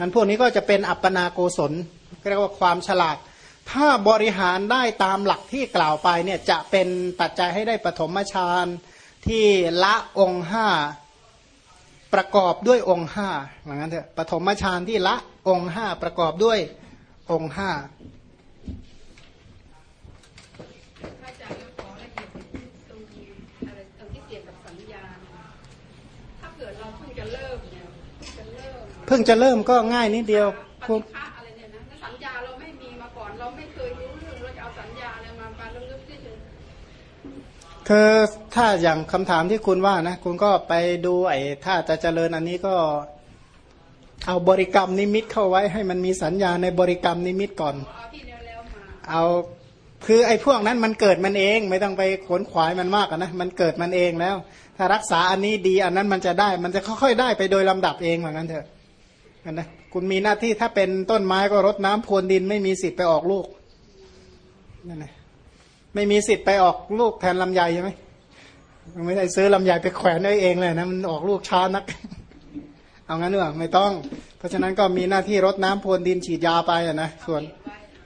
นั้นพวกนี้ก็จะเป็นอัปปนาโกศลเรียกว่าความฉลาด ถ้าบริหารได้ตามหลักที่กล่าวไปเนี่ยจะเป็นปัจจัยให้ได้ปฐมฌานที่ละองค์ห้าประกอบด้วยองค์ห้าเหลังนั้นเถอะปฐมฌานที่ละองค์ห้าประกอบด้วยองค์ห้า พระอาจารย์แล้วขอละเอียดตรงอะไรตรงที่เกี่ยวกับสัญญาณถ้าเกิดเราเพิ่งจะเริ่มเนี่ยเพิ่งจะเริ่ม เพิ่งจะเริ่มก็ง่ายนิดเดียวปพวกฏิฆะอะไรเนี่ยนะแล้วสัญญาเราไม่มีมาก่อนเราไม่เคยรู้เรื่องเราจะเอาสัญญาอะไรมาการลึกที่จะคือถ้าอย่างคำถามที่คุณว่านะคุณก็ไปดูไอ้ถ้าจะเจริญอันนี้ก็ เอาบริกรรมนิมิตเข้าไว้ให้มันมีสัญญาในบริกรรมนิมิตก่อน เอาที่แล้วแล้วมาเอาคือไอ้พวกนั้นมันเกิดมันเอง ไม่ต้องไปขวนขวายมันมากอะนะมันเกิดมันเองแล้ว ถ้ารักษาอันนี้ดีอันนั้นมันจะได้ มันจะค่อยๆได้ไปโดยลำดับเองเหมือนกันเถอะอั นนะคุณมีหน้าที่ถ้าเป็นต้นไม้ก็รดน้ำพรวนดิน ไม่มีสิทธิ์ไปออกลูกนั่นแหละไม่มีสิทธิ์ไปออกลูกแทนลำไยใช่ไหมไม่ได้ซื้อลำไยไปแขวนได้เองเลยนะมันออกลูกช้านัก เอางั้นหรือไม่ต้อง เพราะฉะนั้นก็มีหน้าที่รดน้ำพรวนดินฉีดยาไปอะนะส่วน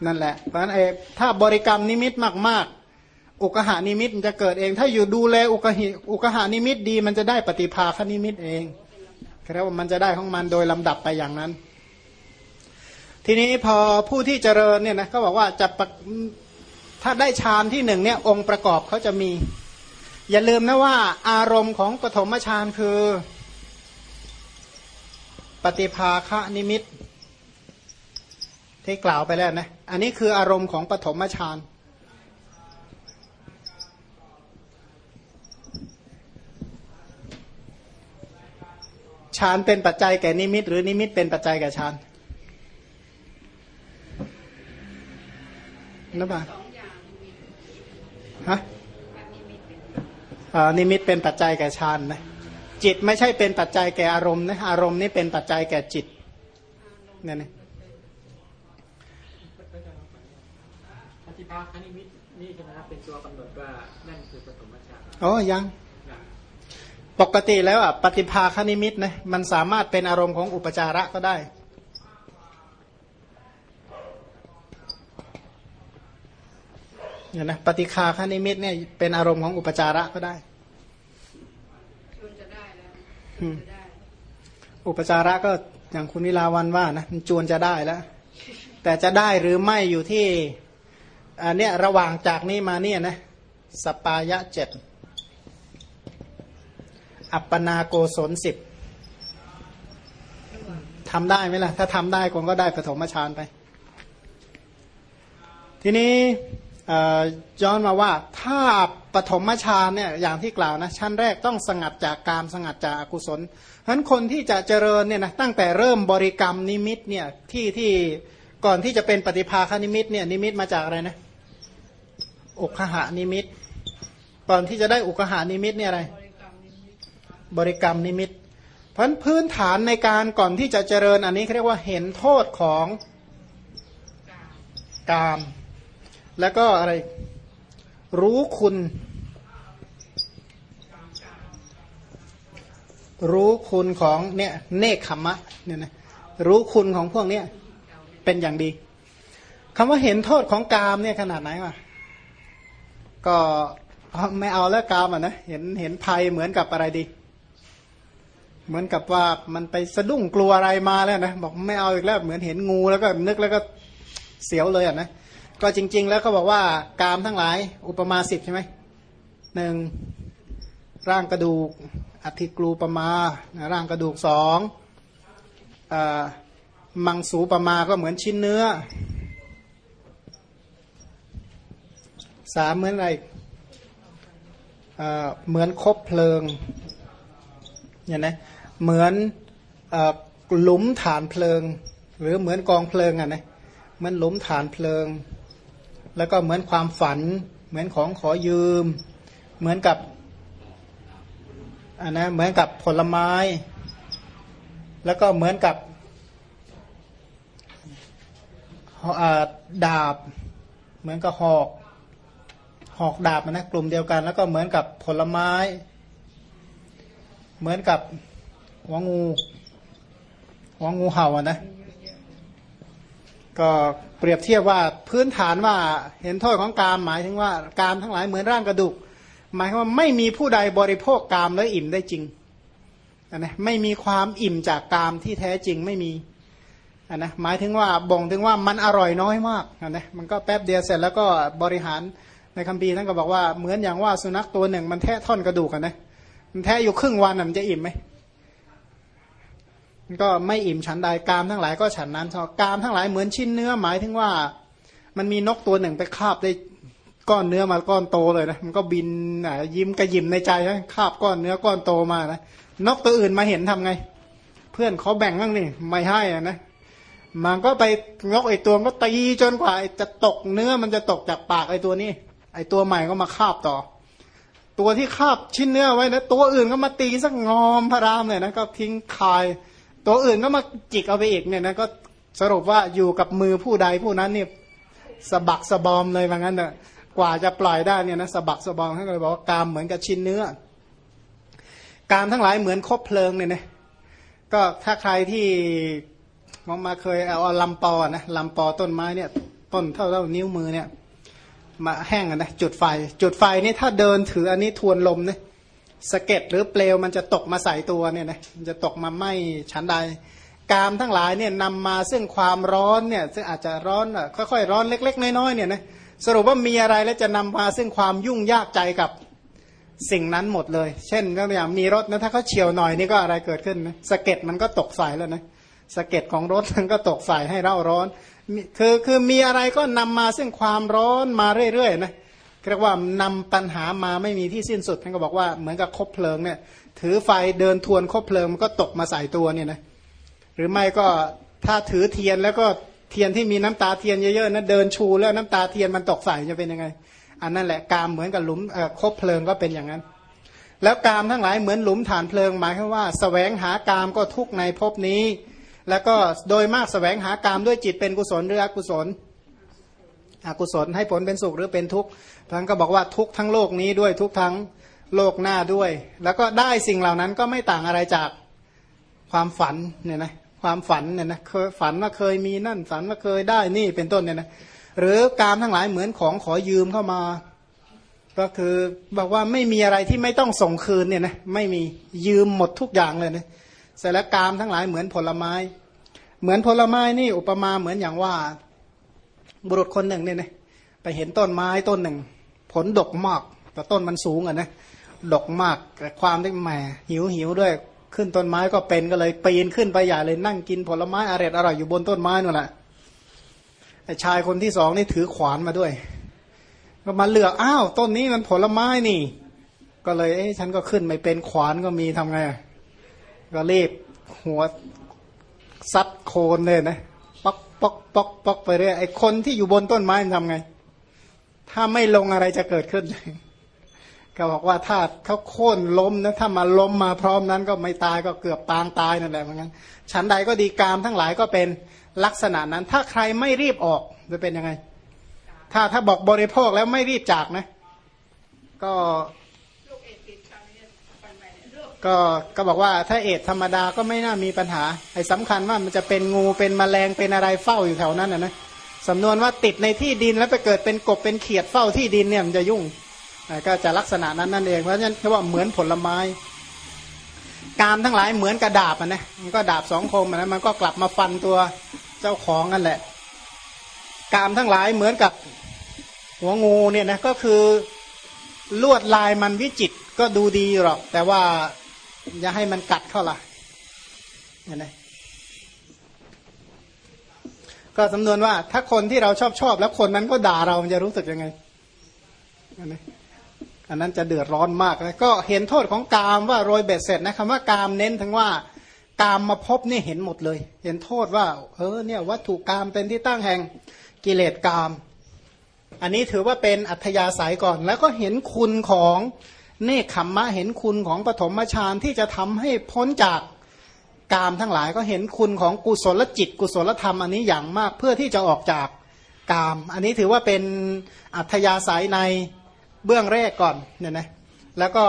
นั่นแหละเพราะฉะนั้นเออถ้าบริกรรมนิมิตมากๆ อุกหานิมิตมันจะเกิดเอง ถ้าอยู่ดูแลอุกหิอุกหานิมิตดี มันจะได้ปฏิภาคนิมิตเอง แค่ว่ามันจะได้ของมันโดยลำดับไปอย่างนั้น ทีนี้พอผู้ที่เจริญเนี่ยนะก็บอกว่าจะประถ้าได้ฌานที่หนึ่งเนี่ยองค์ประกอบเขาจะมี อย่าลืมนะว่าอารมณ์ของปฐมฌานคือ ปฏิภาคนิมิตที่กล่าวไปแล้วนะ อันนี้คืออารมณ์ของปฐมฌาน ฌานเป็นปัจจัยแก่นิมิต หรือนิมิตเป็นปัจจัยแก่ฌานนะบ่าสองอย่างมีฮะแบบนิมิตเป็นอ่านิมิตเป็นปัจจัยแก่ฌานนะจิตไม่ใช่เป็นปัจจัยแก่อารมณ์นะอารมณ์นี่เป็นปัจจัยแก่จิตเนี่ยนะปฏิภาคณิมิตนี่ใช่ไหมครับเป็นตัวกำหนดว่านั่นคือปฐมฌานอ๋อยัง ปกติแล้วอะปฏิภาคนิมิตนะมันสามารถเป็นอารมณ์ของอุปจาระก็ได้ เนี่ยนะปฏิคาคนิมิตเนี่ยเป็นอารมณ์ของอุปจาระก็ได้ชวนจะได้แล้วอืมจะได้อุปจาระก็อย่างคุณนิลาวันว่านะมันจวนจะได้แล้ว แต่จะได้หรือไม่อยู่ที่อันเนี้ยระหว่างจากนี้มาเนี่ยนะสปายะเจ็ด อัปปนาโกศลสิบทำได้ไหมล่ะ ถ้าทำได้คงก็ได้ปฐมฌานไป ทีนี้ย้อนมาว่าถ้าปฐมฌานเนี่ยอย่างที่กล่าวนะชั้นแรกต้องสงัดจากกามสงัดจากอกุศลเพราะฉะนั้นคนที่จะเจริญเนี่ยนะตั้งแต่เริ่มบริกรรมนิมิตเนี่ยที่ที่ก่อนที่จะเป็นปฏิภาคนิมิตเนี่ยนิมิตมาจากอะไรนะอุคคหนิมิต ก่อนที่จะได้อุคคหนิมิตเนี่ยอะไร บริกรรมนิมิตเพราะนั้นพื้นฐานในการก่อนที่จะเจริญอันนี้เขาเรียกว่าเห็นโทษของกาม แล้วก็อะไรรู้คุณ รู้คุณของเนี่ยเนคขมมะเนี่ยนะรู้คุณของพวกเนี้ยเป็นอย่างดีคำว่าเห็นโทษของกามเนี่ยขนาดไหนวะก็ไม่เอาแล้วกามอะนะเห็นเห็นภัยเหมือนกับอะไรดี เหมือนกับว่ามันไปสะดุ้งกลัวอะไรมาแล้วนะบอกไม่เอาอีกแล้วเหมือนเห็นงูแล้วก็นึกแล้วก็เสียวเลยอะนะก็จริง ๆ แล้วก็บอกว่ากามทั้งหลาย อุปมาสิบใช่ไหมหนึ่งร่างกระดูกอธิกรูปมาร่างกระดูกสองอมังสูปมาก็เหมือนชิ้นเนื้อสามเหมือนอะไรเหมือนคบเพลิงเนี่ยนะ เหมือนอหลุมฐานเพลิง หรือเหมือนกองเพลิงอะนะเหมือนหลุมฐานเพลิง แล้วก็เหมือนความฝัน เหมือนของขอยืม เหมือนกับอันนะเหมือนกับผลไม้ แล้วก็เหมือนกับดาบ เหมือนกับหอก หอกดาบนะกลุ่มเดียวกัน แล้วก็เหมือนกับผลไม้ เหมือนกับ หัวงูหัวงูเห่าอะนะก็เปรียบเทียบว่าพื้นฐานว่าเห็นโทษของกามหมายถึงว่ากามทั้งหลายเหมือนร่างกระดูก หมายว่าไม่มีผู้ใดบริโภคกามแล้วอิ่มได้จริงอันนะไม่มีความอิ่มจากกามที่แท้จริงไม่มีอันนะหมายถึงว่าบ่งถึงว่ามันอร่อยน้อยมากอันนะมันก็แป๊บเดียวเสร็จแล้วก็บริหารในคัมภีร์ท่านก็บอกว่าเหมือนอย่างว่าสุนัขตัวหนึ่ง มันแทะท่อนกระดูกกันนะมันแทะอยู่ครึ่งวันมันจะอิ่มไหม ก็ไม่อิ่มฉันใดกามทั้งหลายก็ฉันนั้นชอบกามทั้งหลายเหมือนชิ้นเนื้อหมายถึงว่า มันมีนกตัวหนึ่งไปคาบได้ก้อนเนื้อมาก้อนโตเลยนะมันก็บินอะยิ้มกระยิมในใจนะคาบก้อนเนื้อก้อนโตมานะนกตัวอื่นมาเห็นทำไง เพื่อนเขาแบ่งบ้างนี่ไม่ให้อะนะมันก็ไปนกไอตัวก็ตีจนกว่าจะตกเนื้อมันจะตกจากปากไอตัวนี้ ไอตัวใหม่ก็มาคาบต่อ ตัวที่คาบชิ้นเนื้อไว้นะตัวอื่นก็มาตีสักงอมพระรามเลยนะก็ทิ้งคาย ตัวอื่นก็มาจิกเอาไปอีกเนี่ยนะก็สรุปว่าอยู่กับมือผู้ใดผู้นั้นเนี่ยสะบักสะบอมเลยว่างั้นเนอะกว่าจะปล่อยได้เนี่ยนะสะบักสะบอมท่านก็เลยบอกว่ากามเหมือนกับชิ้นเนื้อ การทั้งหลายเหมือนคบเพลิงเนี่ยนะก็ถ้าใครที่มองมาเคยเอาลำปอนะลำปอต้นไม้เนี่ย ต้นเท่าเท่านิ้วมือเนี่ย มาแห้งนะจุดไฟ จุดไฟนี่ถ้าเดินถืออันนี้ทวนลมเนี่ย สะเก็ดหรือเปลวมันจะตกมาใส่ตัวเนี่ยนะมันจะตกมาไหมชั้นใด กามทั้งหลายเนี่ยนำมาซึ่งความร้อนเนี่ยซึ่งอาจจะร้อนค่อยๆร้อนเล็ก ๆ น้อยๆเนี่ยนะสรุปว่ามีอะไรแล้วจะนำมาซึ่งความยุ่งยากใจกับสิ่งนั้นหมดเลย เช่นก็อย่างมีรถนะถ้าเขาเฉียวหน่อยนี่ก็อะไรเกิดขึ้นนะสะเก็ดมันก็ตกใส่แล้วนะสะเก็ดของรถมันก็ตกใส่ให้เร่าร้อน คือคือมีอะไรก็นำมาซึ่งความร้อนมาเรื่อยๆนะ เรียกว่านำปัญหามาไม่มีที่สิ้นสุดท่านก็บอกว่าเหมือนกับคบเพลิงเนี่ย ถือไฟเดินทวนคบเพลิงมันก็ตกมาใส่ตัวเนี่ยนะหรือไม่ก็ถ้าถือเทียนแล้วก็เทียนที่มีน้ำตาเทียนเยอะๆนะเดินชูแล้วน้ำตาเทียนมันตกใส่จะเป็นยังไง อันนั้นแหละกามเหมือนกับหลุมคบเพลิงก็เป็นอย่างนั้น แล้วกามทั้งหลายเหมือนหลุมฐานเพลิงหมายความว่าสแสวงหากามก็ทุกในภพนี้ แล้วก็โดยมากสแสวงหากามด้วยจิตเป็นกุศลหรืออกุศลอกุศลให้ผลเป็นสุขหรือเป็นทุกข์ ท่านก็บอกว่าทุกทั้งโลกนี้ด้วยทุกทั้งโลกหน้าด้วย แล้วก็ได้สิ่งเหล่านั้นก็ไม่ต่างอะไรจากความฝันเนี่ยนะความฝันเนี่ยนะเคยฝันว่าเคยมีนั่นฝันว่าเคยได้นี่เป็นต้นเนี่ยนะหรือกามทั้งหลายเหมือนของขอยืมเข้ามา ก็คือบอกว่าไม่มีอะไรที่ไม่ต้องส่งคืนเนี่ยนะไม่มียืมหมดทุกอย่างเลยนะเสร็จแล้วกามทั้งหลายเหมือนผลไม้ เหมือนผลไม้นี่อุปมาเหมือนอย่างว่า บุรุษคนหนึ่งเนี่ยนะไปเห็นต้นไม้ต้นหนึ่ง ผลดกมาก แต่ต้นมันสูงอะนะดกมากแต่ความที่แหมหิวหิวด้วย ขึ้นต้นไม้ก็เป็นก็เลยปีนขึ้นไปใหญ่เลยนั่งกินผลไม้อร่อยอร่อยอยู่บนต้นไม้นั่นแหละไอ้ชายคนที่สองนี่ถือขวานมาด้วย ก็มาเลือกอ้าวต้นนี้มันผลไม้นี่ ก็เลยเอ้ฉันก็ขึ้นไม่เป็นขวานก็มีทำไงก็รีบหัวซัดโคนเลยนะป๊อกป๊อกป๊อกป๊อกไปเรื่อยไอ้คนที่อยู่บนต้นไม้ทำไง ถ้าไม่ลงอะไรจะเกิดขึ้นก็บอกว่าถ้าเขาโค่นล้มนะถ้ามาล้มมาพร้อมนั้นก็ไม่ตายก็เกือบปางตายนั่นแหละเหมือนกันฉันใดก็ดีกามทั้งหลายก็เป็นลักษณะนั้น ถ้าใครไม่รีบออกจะเป็นยังไง ถ้าถ้าบอกบริโภคแล้วไม่รีบจากนะ ก็ก็ก็บอกว่าถ้าเอดธรรมดาก็ไม่น่ามีปัญหาไอ้สำคัญว่ามันจะเป็นงูเป็นแมลงเป็นอะไรเฝ้าอยู่แถวนั้นนะนะ สำนวนว่าติดในที่ดินแล้วไปเกิดเป็นกบเป็นเขียดเฝ้าที่ดินเนี่ยมันจะยุ่งก็จะลักษณะนั้นนั่นเองเพราะฉะนั้นเขาว่าเหมือนผลไม้กามทั้งหลายเหมือนกระดาบอะนะมันก็ดาบสองคมอะนะมันก็กลับมาฟันตัวเจ้าของกันแหละ กามทั้งหลายเหมือนกับหัวงูเนี่ยนะก็คือลวดลายมันวิจิตรก็ดูดีหรอก แต่ว่าอย่าให้มันกัดเข้าล่ะเห็นไหม ก็สำนวนว่า ถ้าคนที่เราชอบชอบ แล้วคนนั้นก็ด่าเรามันจะรู้สึกยังไงอันนี้อันนั้นจะเดือดร้อนมากเลยก็เห็นโทษของกามว่าโรยเบ็ดเสร็จนะคำว่ากามเน้นทั้งว่ากามมาพบนี่เห็นหมดเลย เห็นโทษว่า เออเนี่ยวัตถุกามเป็นที่ตั้งแห่งกิเลสกาม อันนี้ถือว่าเป็นอัธยาศัยก่อน แล้วก็เห็นคุณของเนคขมมะเห็นคุณของปฐมฌานที่จะทำให้พ้นจาก กามทั้งหลายก็เห็นคุณของกุศลจิต กุศลธรรมอันนี้อย่างมากเพื่อที่จะออกจากกาม อันนี้ถือว่าเป็นอัธยาศัยในเบื้องแรกก่อนเนี่ยนะแล้วก็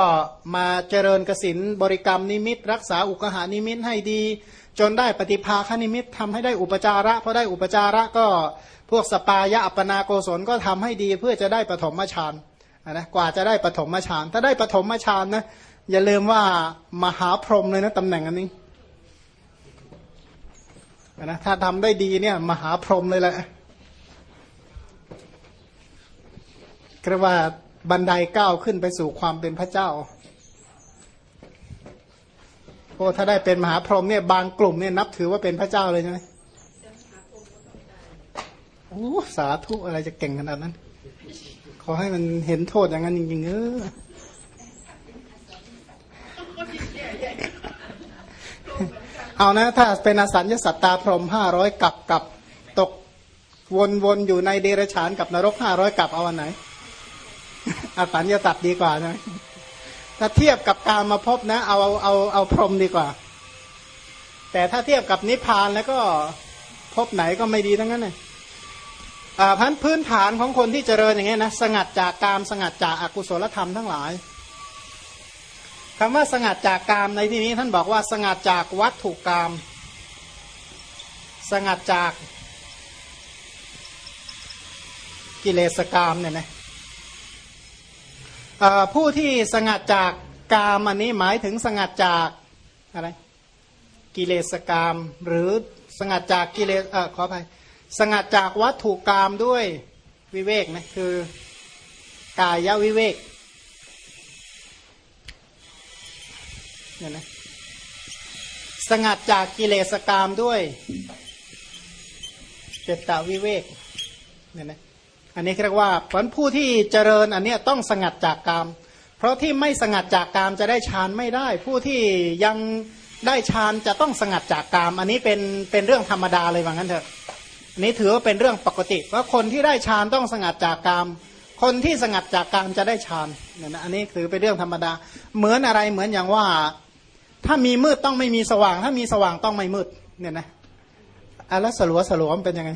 มาเจริญกสินบริกรรมนิมิต รักษาอุกหานิมิตให้ดี จนได้ปฏิภาคนิมิตทำให้ได้อุปจาระพอได้อุปจาระก็พวกสปายะอัปนาโกศลก็ทำให้ดีเพื่อจะได้ปฐมฌานนะกว่าจะได้ปฐมฌานถ้าได้ปฐมฌานนะอย่าลืมว่ามหาพรหมเลยนะตำแหน่งอันนี้ นะถ้าทำได้ดีเนี่ย มหาพรหมเลยแหละเรียกว่าบันไดก้าวขึ้นไปสู่ความเป็นพระเจ้าโอ้ถ้าได้เป็นมหาพรหมเนี่ยบางกลุ่มเนี่ยนับถือว่าเป็นพระเจ้าเลยใช่ไหมโอ้สาธุอะไรจะเก่งขนาดนั้น ขอให้มันเห็นโทษอย่างนั้นจริงๆเออ เอานะถ้าเป็นอสัญญสัตตาพรหมห้าร้อยกับกับตกวนๆอยู่ในเดรัจฉานกับนรกห้าร้อยกับเอาอันไหน อสัญญสัตดีกว่าใช่ไหมถ้าเทียบกับการมาพบนะ เอาเอาเอาเอาพรหมดีกว่า แต่ถ้าเทียบกับนิพพานแล้วก็พบไหนก็ไม่ดีทั้งนั้นเลยพันพื้นฐานของคนที่เจริญอย่างเงี้ยนะสงัดจากกามสงัดจากอากุศลธรรมทั้งหลาย คำว่าสงัดจากกามในที่นี้ท่านบอกว่าสงัดจากวัตถุกรรมสงัดจากกิเลสกรรมเนี่ยนะผู้ที่สงัดจากกามอันนี้หมายถึงสงัดจากอะไรกิเลสกรรมหรือสงัดจากกิเลสเออขออภัยสงัดจากวัตถุกรรมด้วยวิเวกนะคือกายวิเวก เนี่ยนะสงัดจากกิเลสกรรมด้วยเจตวิเวกเนี่ยนะอันนี้เรียกว่าผลผู้ที่เจริญอันเนี้ยต้องสงัดจากกาม เพราะที่ไม่สงัดจากกามจะได้ฌานไม่ได้ ผู้ที่ยังได้ฌานจะต้องสงัดจากกาม อันนี้เป็นเป็นเรื่องธรรมดาเลยว่างั้นเถอะนนี้ถือว่าเป็นเรื่องปกติว่าคนที่ได้ฌานต้องสงัดจากกาม คนที่สงัดจากกามจะได้ฌานเนี่ยนะอันนี้ถือเป็นเรื่องธรรมดา เหมือนอะไรเหมือนอย่างว่า ถ้ามีมืดต้องไม่มีสว่าง ถ้ามีสว่างต้องไม่มืด เนี่ยนะอะแล้วสลัวสลัวมันเป็นยังไง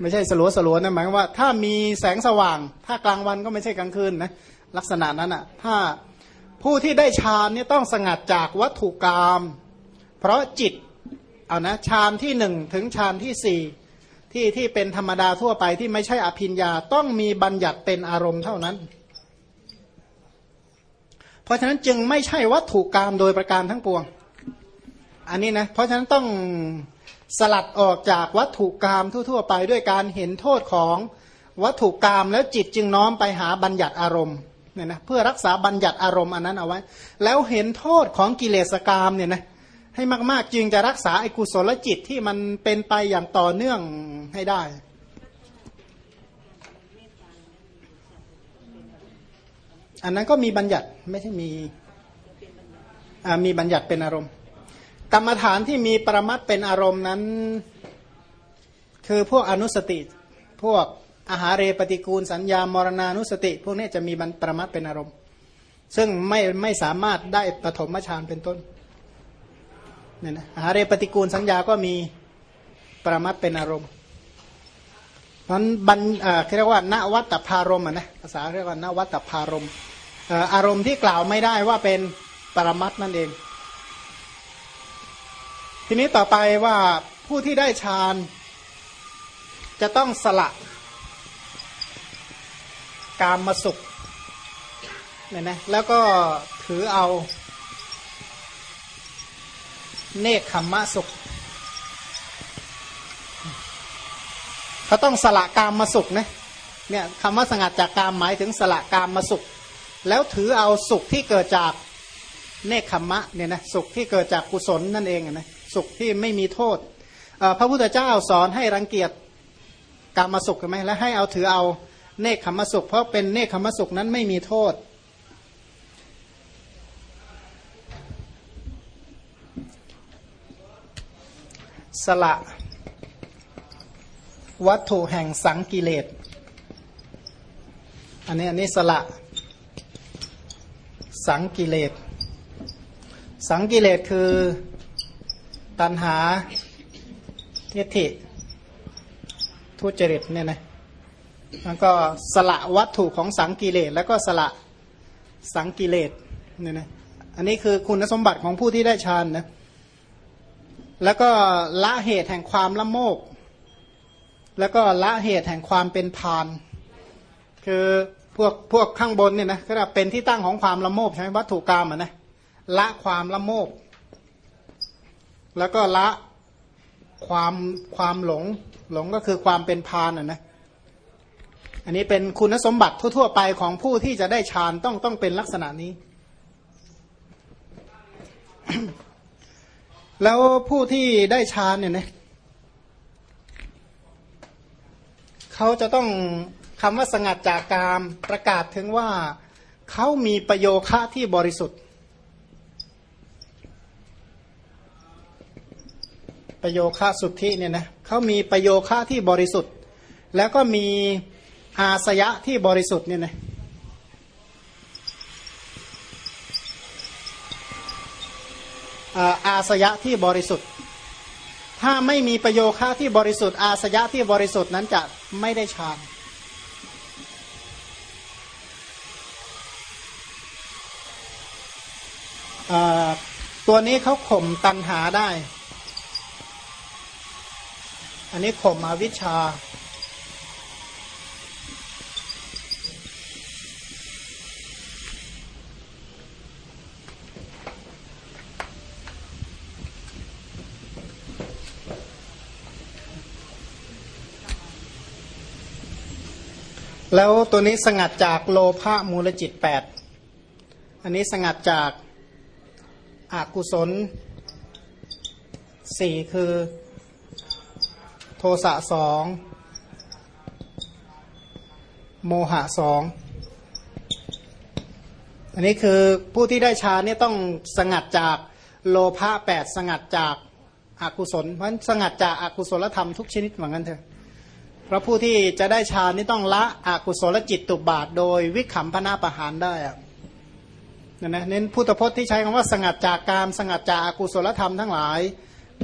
ไม่ใช่สลัวสลัวนะหมายว่า ถ้ามีแสงสว่าง ถ้ากลางวันก็ไม่ใช่กลางคืนนะลักษณะนั้นอะ ถ้าผู้ที่ได้ฌานเนี่ยต้องสงัดจากวัตถุกรรมเพราะจิตเอานะฌานที่หนึ่งถึงฌานที่สี่ที่ที่เป็นธรรมดาทั่วไปที่ไม่ใช่อภิญญาต้องมีบัญญัติเป็นอารมณ์เท่านั้น เพราะฉะนั้นจึงไม่ใช่วัตถุกรรมโดยประการทั้งปวง อันนี้นะเพราะฉะนั้นต้องสลัดออกจากวัตถุกรรมทั่ว ๆ ไปด้วยการเห็นโทษของวัตถุกรรมแล้วจิตจึงน้อมไปหาบัญญัติอารมณ์เนี่ยนะเพื่อรักษาบัญญัติอารมณ์อันนั้นเอาไว้ แล้วเห็นโทษของกิเลสกรรมเนี่ยนะให้มากๆจึงจะรักษาไอ้กุศลจิตที่มันเป็นไปอย่างต่อเนื่องให้ได้ อันนั้นก็มีบัญญัติไม่ใช่มีมีบัญญัติเป็นอารมณ์ กรรมฐานที่มีปรมัตเป็นอารมณ์นั้น คือพวกอนุสติ พวกอาหารเรปฏิกูลสัญญามรณานุสติ พวกนี้จะมีปรมัตเป็นอารมณ์ ซึ่งไม่ไม่สามารถได้ปฐมฌานเป็นต้นเนี่ยนะอาหารเรปฏิกูลสัญญาก็มีปรมัตเป็นอารมณ์นั้นบันเรียกว่านวัตพารมนะภาษาเรียกว่านวัตพารม อารมณ์ที่กล่าวไม่ได้ว่าเป็นปรมัตนั่นเอง ทีนี้ต่อไปว่าผู้ที่ได้ฌานจะต้องสละกามมาสุขเนี่ยนะแล้วก็ถือเอาเนคขมมะสุข เขาต้องสละกามมาสุขนะเนี่ยคำว่าสงัดจากกามหมายถึงสละกามมาสุข แล้วถือเอาสุขที่เกิดจากเนคขมมะเนี่ยนะสุขที่เกิดจากกุศลนั่นเองนะสุขที่ไม่มีโทษ พระพุทธเจ้าสอนให้รังเกียจกรรมสุขใช่ไหมและให้เอาถือเอาเนคขมสุข เพราะเป็นเนคขมสุขนั้นไม่มีโทษ สละ วัตถุแห่งสังกิเลสอันนี้อันนี้สละ สังกิเลส สังกิเลสคือตัณหาทิฏฐิทุจริตเนี่ยนะมันก็สละวัตถุของสังกิเลส แล้วก็สละสังกิเลสเนี่ยนะอันนี้คือคุณสมบัติของผู้ที่ได้ฌานนะแล้วก็ละเหตุแห่งความละโมบแล้วก็ละเหตุแห่งความเป็นพาน คือ พวกพวกข้างบนเนี่ยนะก็เป็นที่ตั้งของความละโมบใช่ไหมวัตถุกรรมอะนะละความละโมบ แล้วก็ละความความหลงหลงก็คือความเป็นพานอะนะอันนี้เป็นคุณสมบัติทั่วๆไปของผู้ที่จะได้ฌานต้องต้องเป็นลักษณะนี้ แล้วผู้ที่ได้ฌานเนี่ยนะเขาจะต้อง คำว่าสงัดจากกามประกาศถึงว่าเขามีประโยคะที่บริสุทธิ์ ประโยคะสุทธิเนี่ยนะเขามีประโยคะที่บริสุทธิ์ แล้วก็มีอาสยะที่บริสุทธิ์เนี่ยนะอาอาสยะที่บริสุทธิ์ ถ้าไม่มีประโยคะที่บริสุทธิ์ อาสยะที่บริสุทธิ์นั้นจะไม่ได้ฌานอ่า ตัวนี้เขาข่มตันหาได้ อันนี้ข่มอวิชชา แล้วตัวนี้สงัดจากโลภะมูลจิตแปดอันนี้สงัดจาก อากุศลสี่คือโทสะสองโมหะสองอันนี้คือผู้ที่ได้ฌานเนี่ยต้องสงัดจากโลภะแปดสงัดจากอากุศล เพราะสงัดจากอากุศลธรรมทุกชนิดเหมือนกันเถอะเพราะผู้ที่จะได้ฌานนี่ต้องละอกุศลจิตตุบาท โดยวิขำพนาประหารได้อะ นะนะเน้นพุทธพจน์ที่ใช้คำว่าสงัดจากการสงัดจากอากุศลธรรมทั้งหลาย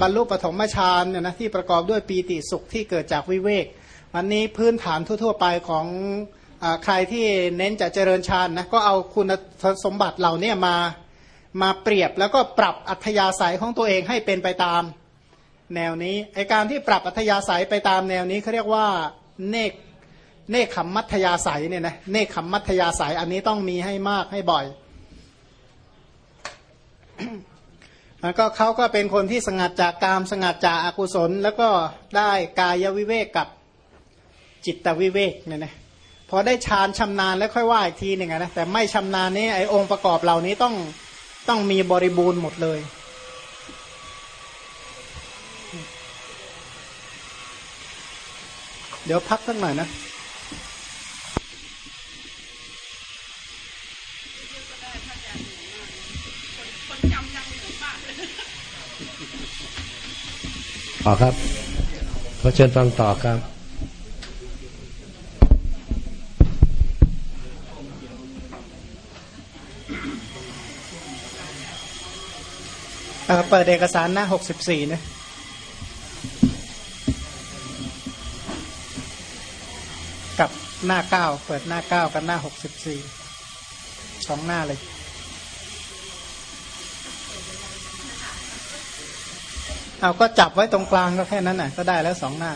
บรรลุปฐมฌานเนี่ยนะที่ประกอบด้วยปีติสุขที่เกิดจากวิเวกวันนี้พื้นฐานทั่ว ๆ ไปของอใครที่เน้นจะเจริญฌานนะก็เอาคุณสมบัติเหล่านี้มามาเปรียบแล้วก็ปรับอัธยาศัยของตัวเองให้เป็นไปตามแนวนี้ไอการที่ปรับอัธยาศัยไปตามแนวนี้เขาเรียกว่าเนกเนคขมมัธยาศัยเนี่ยนะเนคขมมัธยาศัยอันนี้ต้องมีให้มากให้บ่อย แล้วก็เขาก็เป็นคนที่สงัดจากกามสงัดจากอากุศล แล้วก็ได้กายวิเวกกับจิตวิเวกเนี่ยนะพอได้ฌานชำนาญแล้วค่อยว่าอีกทีหนึ่งนะแต่ไม่ชำนาญนี้ไอ้องค์ประกอบเหล่านี้ต้องต้องมีบริบูรณ์หมดเลย เดี๋ยวพักสักหน่อยนะ อครับขอเชิญฟังต่อครับเอ่อเปิดเอกสารหน้าหกสิบสี่นะกับหน้าเก้าเปิดหน้าเก้ากับหน้าหกสิบสี่สองหน้าเลย เอาก็จับไว้ตรงกลางก็แค่นั้นน่ะก็ได้แล้วสองหน้า